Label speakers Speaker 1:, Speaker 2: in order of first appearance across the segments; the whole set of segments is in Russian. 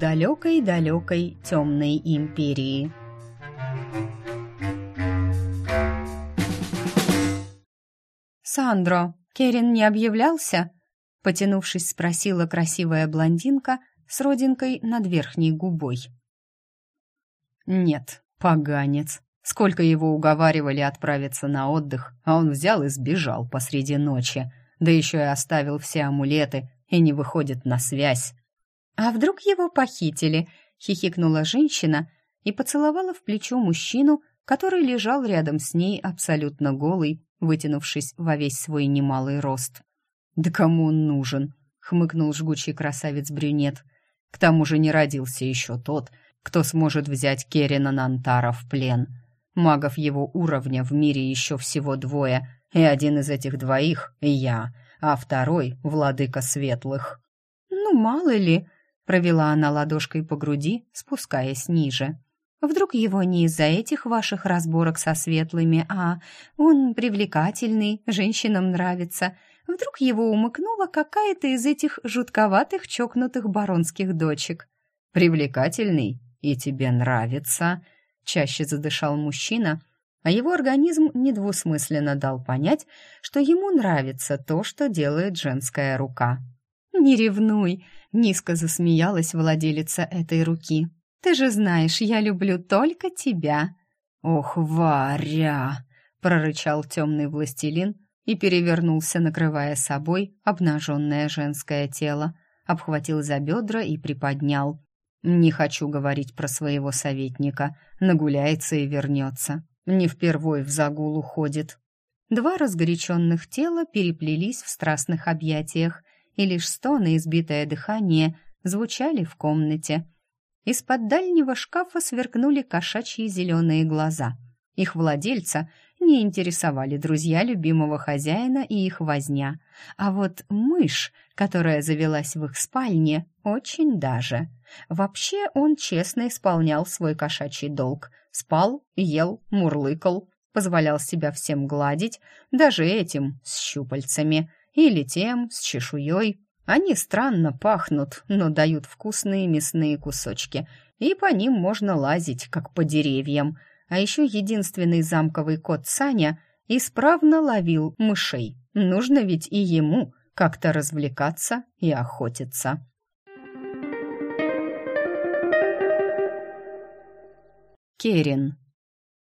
Speaker 1: далекой-далекой темной империи. «Сандро, Керин не объявлялся?» Потянувшись, спросила красивая блондинка с родинкой над верхней губой. «Нет, поганец. Сколько его уговаривали отправиться на отдых, а он взял и сбежал посреди ночи, да еще и оставил все амулеты и не выходит на связь». «А вдруг его похитили?» — хихикнула женщина и поцеловала в плечо мужчину, который лежал рядом с ней абсолютно голый, вытянувшись во весь свой немалый рост. «Да кому он нужен?» — хмыкнул жгучий красавец-брюнет. «К тому же не родился еще тот, кто сможет взять Керина Нантара в плен. Магов его уровня в мире еще всего двое, и один из этих двоих — я, а второй — владыка светлых».
Speaker 2: «Ну, мало ли», — провела она ладошкой по груди, спускаясь ниже. Вдруг его не из-за этих ваших разборок со светлыми, а он привлекательный, женщинам нравится. Вдруг его умыкнула какая-то из этих жутковатых чокнутых баронских дочек.
Speaker 1: «Привлекательный и тебе нравится?» Чаще задышал мужчина, а его организм недвусмысленно дал понять, что ему нравится то, что делает женская рука.
Speaker 2: «Не ревнуй!» — низко засмеялась владелица этой руки. Ты же знаешь, я люблю только тебя».
Speaker 1: «Ох, Варя!» — прорычал темный властелин и перевернулся, накрывая собой обнаженное женское тело, обхватил за бедра и приподнял. «Не хочу говорить про своего советника. Нагуляется и вернется. Не впервой в загул уходит».
Speaker 2: Два разгоряченных тела переплелись в страстных объятиях, и лишь стоны, избитое дыхание, звучали в комнате — из-под дальнего шкафа сверкнули кошачьи зеленые глаза. Их владельца не интересовали друзья любимого хозяина и их возня. А вот мышь, которая завелась в их спальне, очень даже. Вообще он честно исполнял свой кошачий долг. Спал, ел, мурлыкал, позволял себя всем гладить, даже этим с щупальцами, или тем с чешуей, они странно пахнут, но дают вкусные мясные кусочки, и по ним можно лазить, как по деревьям. А еще единственный замковый кот Саня исправно ловил мышей. Нужно ведь и ему как-то развлекаться и охотиться.
Speaker 1: Керин.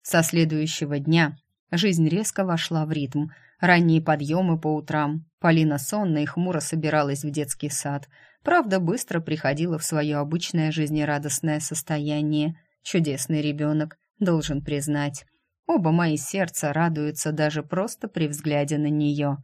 Speaker 1: Со следующего дня жизнь резко вошла в ритм – Ранние подъемы по утрам. Полина сонно и хмуро собиралась в детский сад. Правда, быстро приходила в свое обычное жизнерадостное состояние. Чудесный ребенок, должен признать. Оба мои сердца радуются даже просто при взгляде на нее.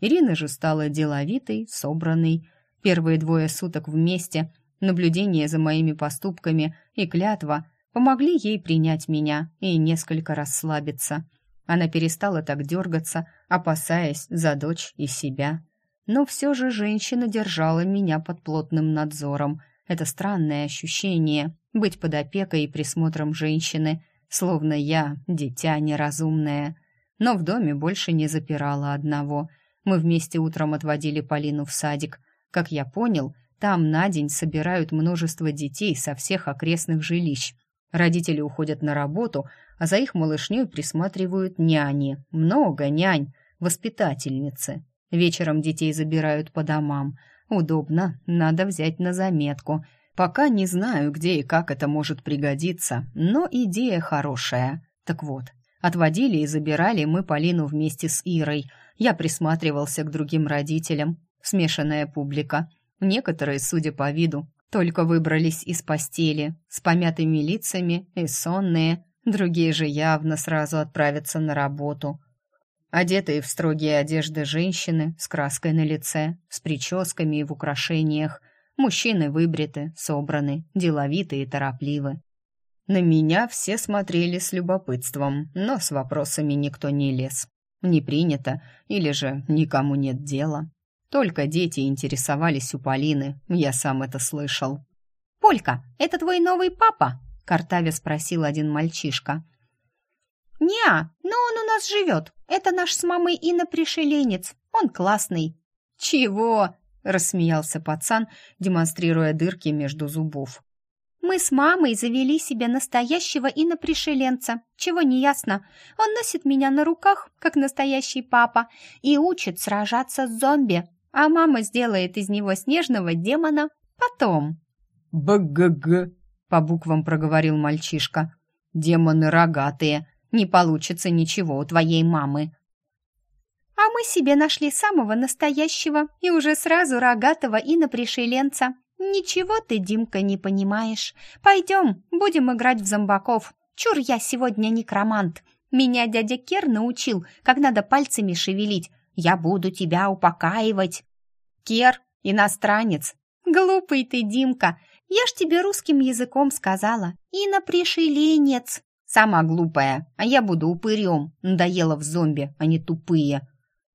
Speaker 1: Ирина же стала деловитой, собранной. Первые двое суток вместе, наблюдение за моими поступками и клятва помогли ей принять меня и несколько расслабиться – она перестала так дергаться, опасаясь за дочь и себя. Но все же женщина держала меня под плотным надзором. Это странное ощущение — быть под опекой и присмотром женщины, словно я — дитя неразумное. Но в доме больше не запирала одного. Мы вместе утром отводили Полину в садик. Как я понял, там на день собирают множество детей со всех окрестных жилищ. Родители уходят на работу, а за их малышней присматривают няни. Много нянь, воспитательницы. Вечером детей забирают по домам. Удобно, надо взять на заметку. Пока не знаю, где и как это может пригодиться, но идея хорошая. Так вот, отводили и забирали мы Полину вместе с Ирой. Я присматривался к другим родителям. Смешанная публика. Некоторые, судя по виду, только выбрались из постели, с помятыми лицами и сонные, Другие же явно сразу отправятся на работу. Одетые в строгие одежды женщины с краской на лице, с прическами и в украшениях. Мужчины выбриты, собраны, деловиты и торопливы. На меня все смотрели с любопытством, но с вопросами никто не лез. Не принято, или же никому нет дела. Только дети интересовались у Полины, я сам это слышал.
Speaker 2: «Полька, это твой новый папа?» — картаве спросил один мальчишка. «Не, но он у нас живет. Это наш с мамой инопришеленец. Он классный».
Speaker 1: «Чего?» —— рассмеялся пацан, демонстрируя дырки между зубов.
Speaker 2: Мы с мамой завели себе настоящего инопришеленца. Чего не ясно. Он носит меня на руках, как настоящий папа, и учит сражаться с зомби. А мама сделает из него снежного демона потом.
Speaker 1: «Б-г-г», — по буквам проговорил мальчишка. «Демоны рогатые. Не получится ничего у твоей мамы».
Speaker 2: «А мы себе нашли самого настоящего и уже сразу рогатого инопришеленца. «Ничего ты, Димка, не понимаешь. Пойдем, будем играть в зомбаков. Чур я сегодня некромант. Меня дядя Кер научил, как надо пальцами шевелить. Я буду тебя упокаивать». «Кер, иностранец». «Глупый ты, Димка. Я ж тебе русским языком сказала. Инопришеленец».
Speaker 1: «Сама глупая, а я буду упырем. Надоело в зомби, они тупые».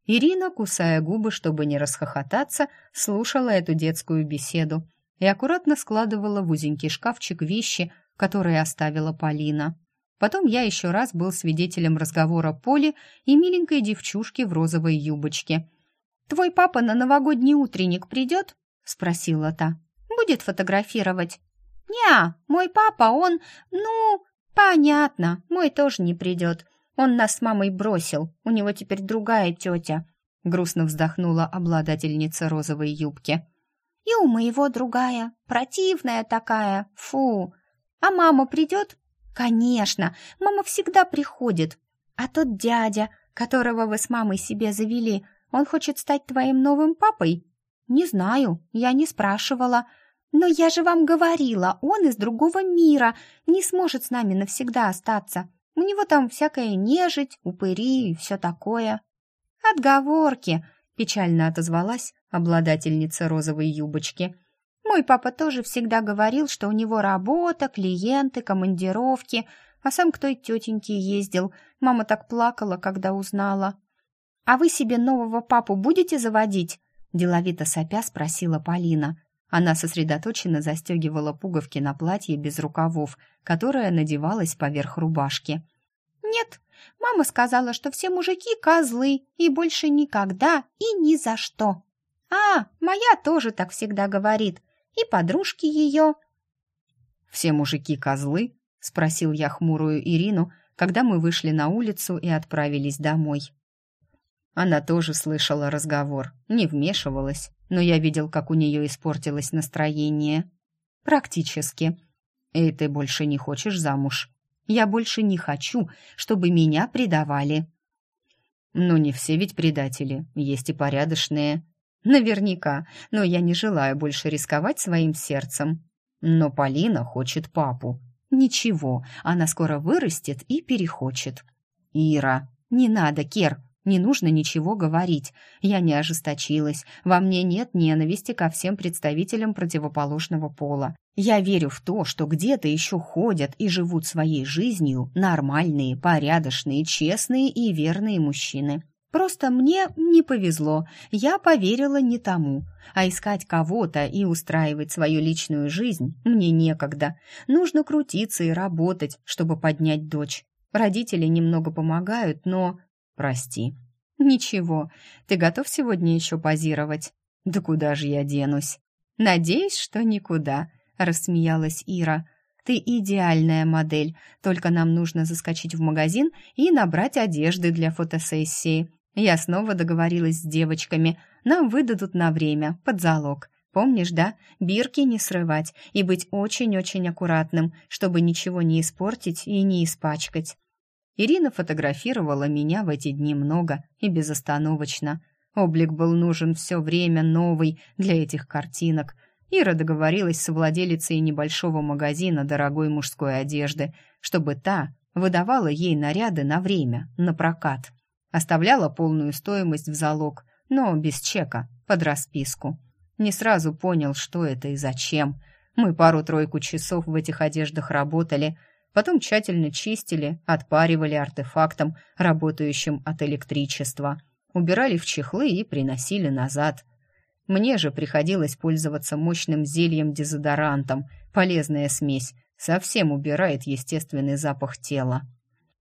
Speaker 1: Ирина, кусая губы, чтобы не расхохотаться, слушала эту детскую беседу и аккуратно складывала в узенький шкафчик вещи, которые оставила Полина. Потом я еще раз был свидетелем разговора Поли и миленькой девчушки в розовой юбочке. «Твой папа на новогодний утренник придет?» — спросила та. «Будет фотографировать?» «Не, мой папа, он... Ну, понятно, мой тоже не придет. Он нас с мамой бросил, у него теперь другая тетя», — грустно вздохнула обладательница розовой юбки. И у моего другая, противная такая, фу. А мама придет? Конечно, мама всегда приходит. А тот дядя, которого вы с мамой себе завели, он хочет стать твоим новым папой? Не знаю, я не спрашивала. Но я же вам говорила, он из другого мира, не сможет с нами навсегда остаться. У него там всякая нежить, упыри и все такое. Отговорки, печально отозвалась обладательница розовой юбочки. Мой папа тоже всегда говорил, что у него работа, клиенты, командировки, а сам к той тетеньке ездил. Мама так плакала, когда узнала. «А вы себе нового папу будете заводить?» Деловито сопя спросила Полина. Она сосредоточенно застегивала пуговки на платье без рукавов, которое надевалось поверх рубашки. «Нет, мама сказала, что все мужики козлы, и больше никогда и ни за что». «А, моя тоже так всегда говорит, и подружки ее». «Все мужики козлы?» — спросил я хмурую Ирину, когда мы вышли на улицу и отправились домой. Она тоже слышала разговор, не вмешивалась, но я видел, как у нее испортилось настроение. «Практически. И ты больше не хочешь замуж?» Я больше не хочу, чтобы меня предавали. Ну, не все ведь предатели, есть и порядочные. Наверняка, но я не желаю больше рисковать своим сердцем. Но Полина хочет папу. Ничего, она скоро вырастет и перехочет. Ира, не надо, Кер, не нужно ничего говорить. Я не ожесточилась. Во мне нет ненависти ко всем представителям противоположного пола. Я верю в то, что где-то еще ходят и живут своей жизнью нормальные, порядочные, честные и верные мужчины. Просто мне не повезло, я поверила не тому. А искать кого-то и устраивать свою личную жизнь мне некогда. Нужно крутиться и работать, чтобы поднять дочь. Родители немного помогают, но «Прости». «Ничего, ты готов сегодня еще позировать?» «Да куда же я денусь?» «Надеюсь, что никуда», — рассмеялась Ира. «Ты идеальная модель, только нам нужно заскочить в магазин и набрать одежды для фотосессии. Я снова договорилась с девочками, нам выдадут на время, под залог. Помнишь, да? Бирки не срывать и быть очень-очень аккуратным, чтобы ничего не испортить и не испачкать. Ирина фотографировала меня в эти дни много и безостановочно. Облик был нужен все время новый для этих картинок. Ира договорилась с владелицей небольшого магазина дорогой мужской одежды, чтобы та выдавала ей наряды на время, на прокат. Оставляла полную стоимость в залог, но без чека, под расписку. Не сразу понял, что это и зачем. Мы пару-тройку часов в этих одеждах работали – Потом тщательно чистили, отпаривали артефактом, работающим от электричества. Убирали в чехлы и приносили назад. Мне же приходилось пользоваться мощным зельем-дезодорантом. Полезная смесь. Совсем убирает естественный запах тела.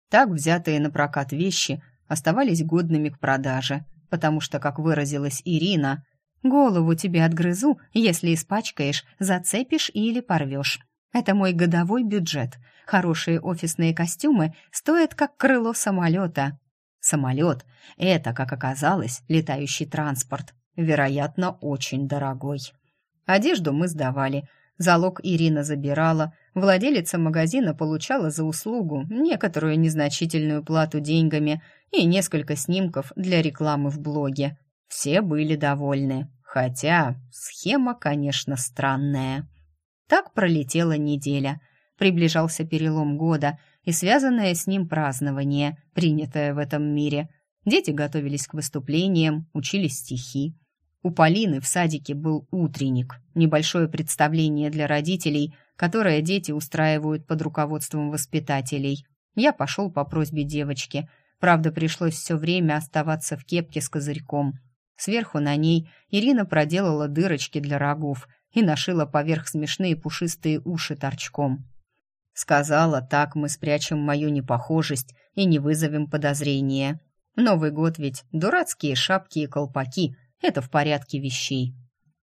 Speaker 1: Так взятые на прокат вещи оставались годными к продаже, потому что, как выразилась Ирина,
Speaker 2: Голову тебе отгрызу, если испачкаешь, зацепишь или порвешь. Это мой годовой бюджет. Хорошие офисные костюмы стоят как крыло самолета. Самолет — это, как оказалось, летающий транспорт. Вероятно, очень дорогой. Одежду мы сдавали. Залог Ирина забирала. Владелица магазина получала за услугу некоторую незначительную плату деньгами и несколько снимков для рекламы в блоге. Все были довольны. Хотя схема, конечно, странная. Так пролетела неделя. Приближался перелом года и связанное с ним празднование, принятое в этом мире. Дети готовились к выступлениям, учили стихи. У Полины в садике был утренник, небольшое представление для родителей, которое дети устраивают под руководством воспитателей. Я пошел по просьбе девочки. Правда, пришлось все время оставаться в кепке с козырьком. Сверху на ней Ирина проделала дырочки для рогов и нашила поверх смешные пушистые уши торчком. Сказала, так мы спрячем мою непохожесть и не вызовем подозрения. Новый год ведь дурацкие шапки и колпаки — это в порядке вещей.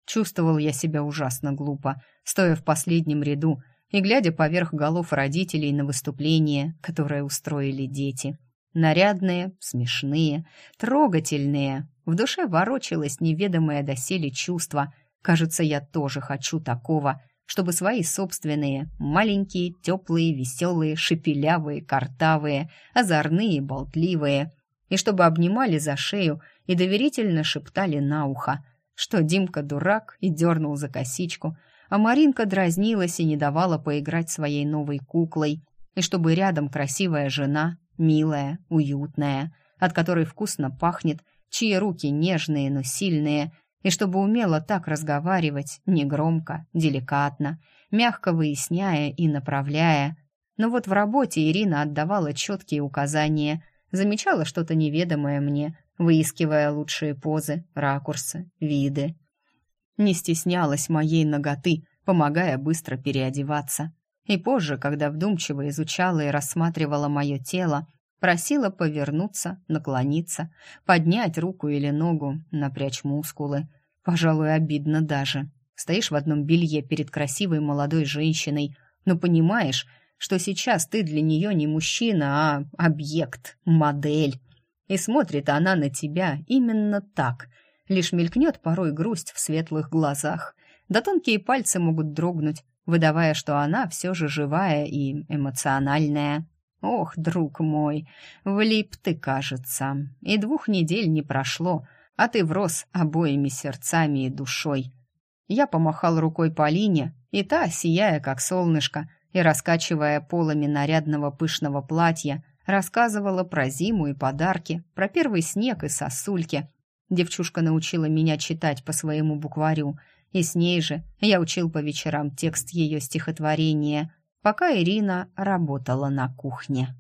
Speaker 2: Чувствовал я себя ужасно глупо, стоя в последнем ряду и глядя поверх голов родителей на выступление, которое устроили дети. Нарядные, смешные, трогательные. В душе ворочалось неведомое доселе чувство. Кажется, я тоже хочу такого, чтобы свои собственные, маленькие, теплые, веселые, шепелявые, картавые, озорные, болтливые, и чтобы обнимали за шею и доверительно шептали на ухо, что Димка дурак и дернул за косичку, а Маринка дразнилась и не давала поиграть своей новой куклой, и чтобы рядом красивая жена, милая, уютная, от которой вкусно пахнет, чьи руки нежные, но сильные, и чтобы умела так разговаривать, негромко, деликатно, мягко выясняя и направляя. Но вот в работе Ирина отдавала четкие указания, замечала что-то неведомое мне, выискивая лучшие позы, ракурсы, виды. Не стеснялась моей ноготы, помогая быстро переодеваться. И позже, когда вдумчиво изучала и рассматривала мое тело, просила повернуться, наклониться, поднять руку или ногу, напрячь мускулы. Пожалуй, обидно даже. Стоишь в одном белье перед красивой молодой женщиной, но понимаешь, что сейчас ты для нее не мужчина, а объект, модель. И смотрит она на тебя именно так. Лишь мелькнет порой грусть в светлых глазах. Да тонкие пальцы могут дрогнуть, выдавая, что она все же живая и эмоциональная. Ох, друг мой, влип ты, кажется. И двух недель не прошло, а ты врос обоими сердцами и душой. Я помахал рукой Полине, и та, сияя как солнышко и раскачивая полами нарядного пышного платья, Рассказывала про зиму и подарки, про первый снег и сосульки. Девчушка научила меня читать по своему букварю, и с ней же я учил по вечерам текст ее стихотворения, пока Ирина работала на кухне.